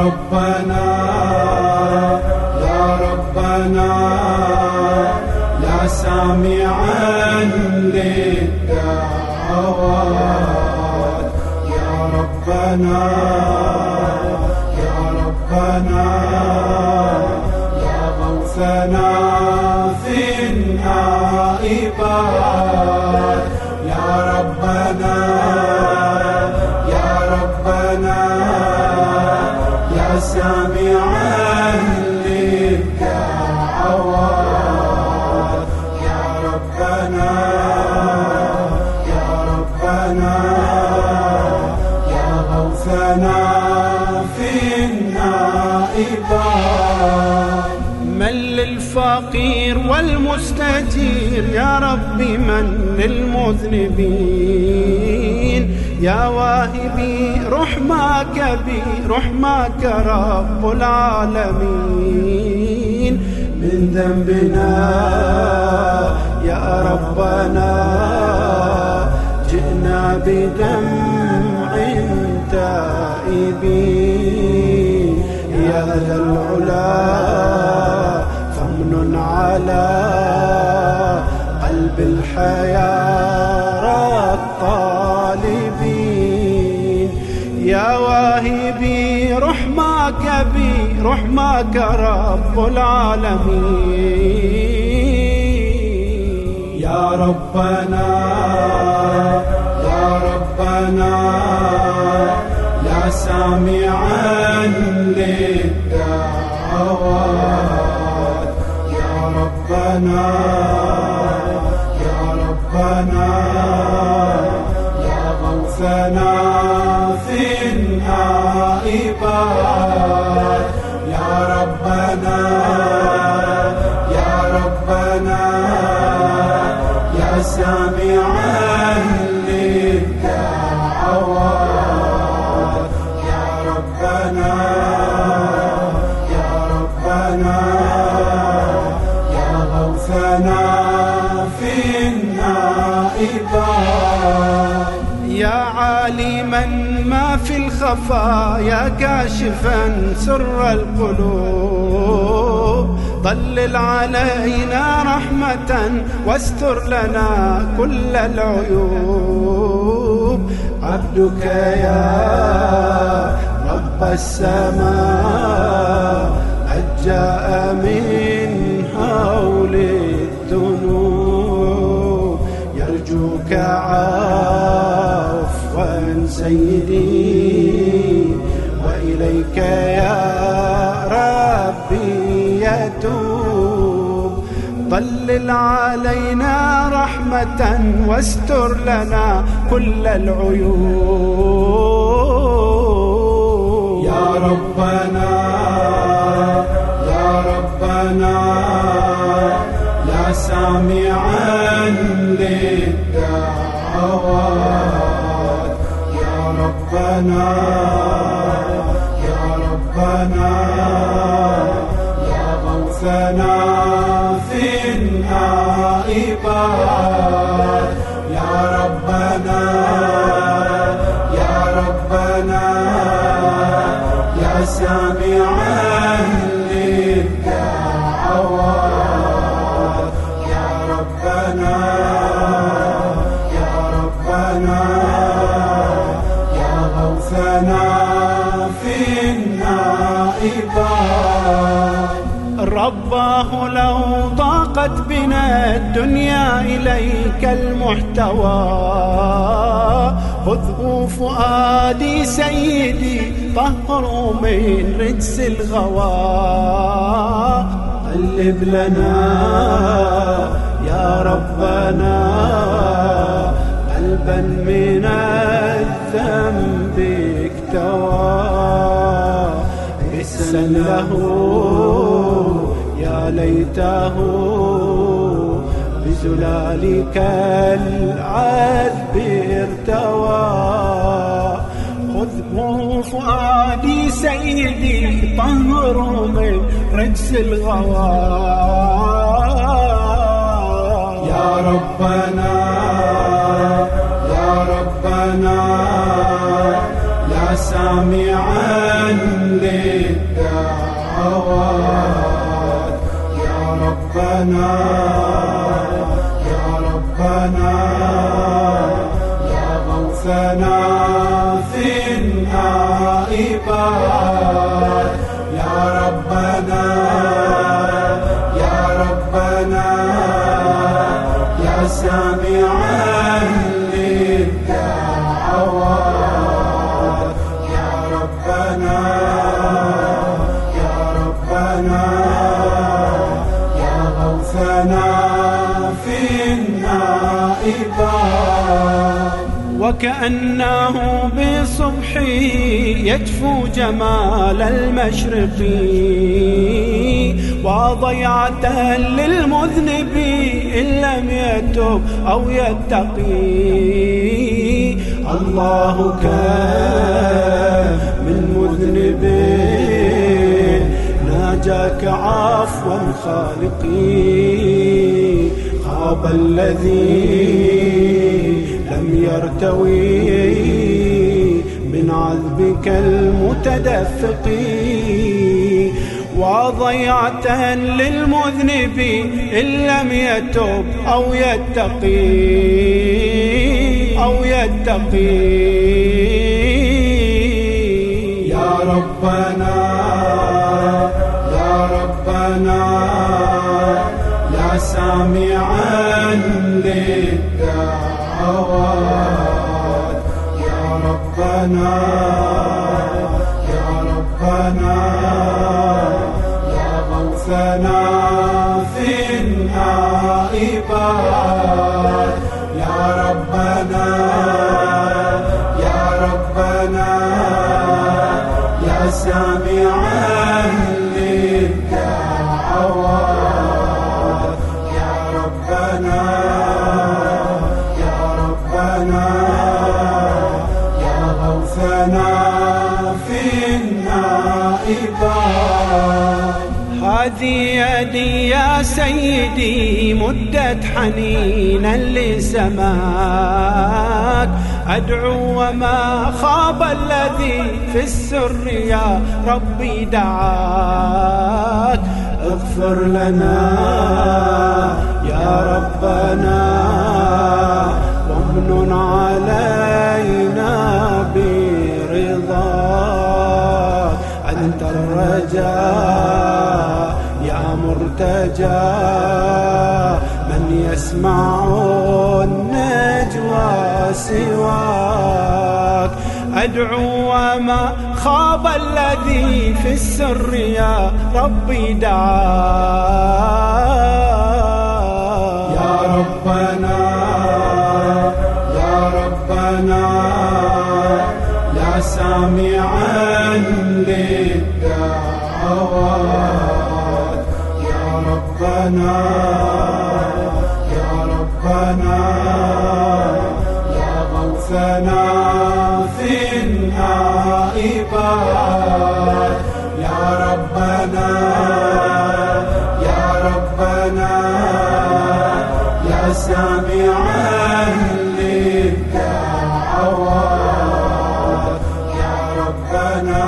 ربنا يا ربنا يا سامعا للدعوات. يا ربنا للفقير والمستجير يا رب من للمذنبين يا واهبي رحمك بي رحمك رب العالمين. من ذنبنا يا ربنا جئنا بدمع تائبين. يا ذا العلا فمن على يا واهبي رحمك بي رحمك رب العالمين. يا ربنا يا ربنا يا سامعا للدعوات. يا ربنا يا ربنا يا غوثنا. النائبات يا ربنا يا ربنا يا سامعا للدعوات يا ربنا يا ربنا يا غوثنا في النائبات. يا عالما ما في الخفا يا كاشفا سر القلوب. ضلل علينا رحمة واستر لنا كل العيوب. عبدك يا رب السماء قد جاء من يا ربي يتوب. ضلل علينا رحمة واستر لنا كل العيوب. يا ربنا يا ربنا يا سامعا للدعوات. يا ربنا في النائبات يا ربنا يا ربنا يا سامعا للدعوات. يا ربنا يا ربنا يا غوثنا في النائبات. رباه لو ضاقت بنا الدنيا إليك المحتوى. خذه فؤادي سيدي طهر من رجس الغوى. قلب لنا يا ربنا قلبا من الذنب اكتوى. حسا له ليته بزلالك العذب ارتوى. خذه فؤادي سيدي طهر من رجس الغوى. ربنا يا ربنا يا غوثنا في النائبات يا ربنا يا ربنا يا سامعا وكأنه بصبح يجفو جمال المشرق. وضيعة للمذنب إن لم يتب أو يتقي. الله من مذنب. ناجاك عفوا خالقي. خاب الذي يرتوي من عذبك المتدفق. وضيعة للمذنب إن لم يتب أو يتقي أو يتقي. يا ربنا يا ربنا يا سامعا للدعوات يا ربنا يا ربنا يا غوثنا في النائبات. يا ربنا غوثنا في النائبات هذه يدي يا سيدي مدت حنينا لسماك أدعو وما خاب الذي في السر يا ربي دعاك. اغفر لنا يا ربنا وامن الرجاء يا مرتجى من يسمع النجوى سواك أدعو وما خاب الذي في السر يا ربي دعاك يا ربنا ربنا يا ربنا يا غوثنا في النائبات يا ربنا يا ربنا يا سامعا للدعوات يا ربنا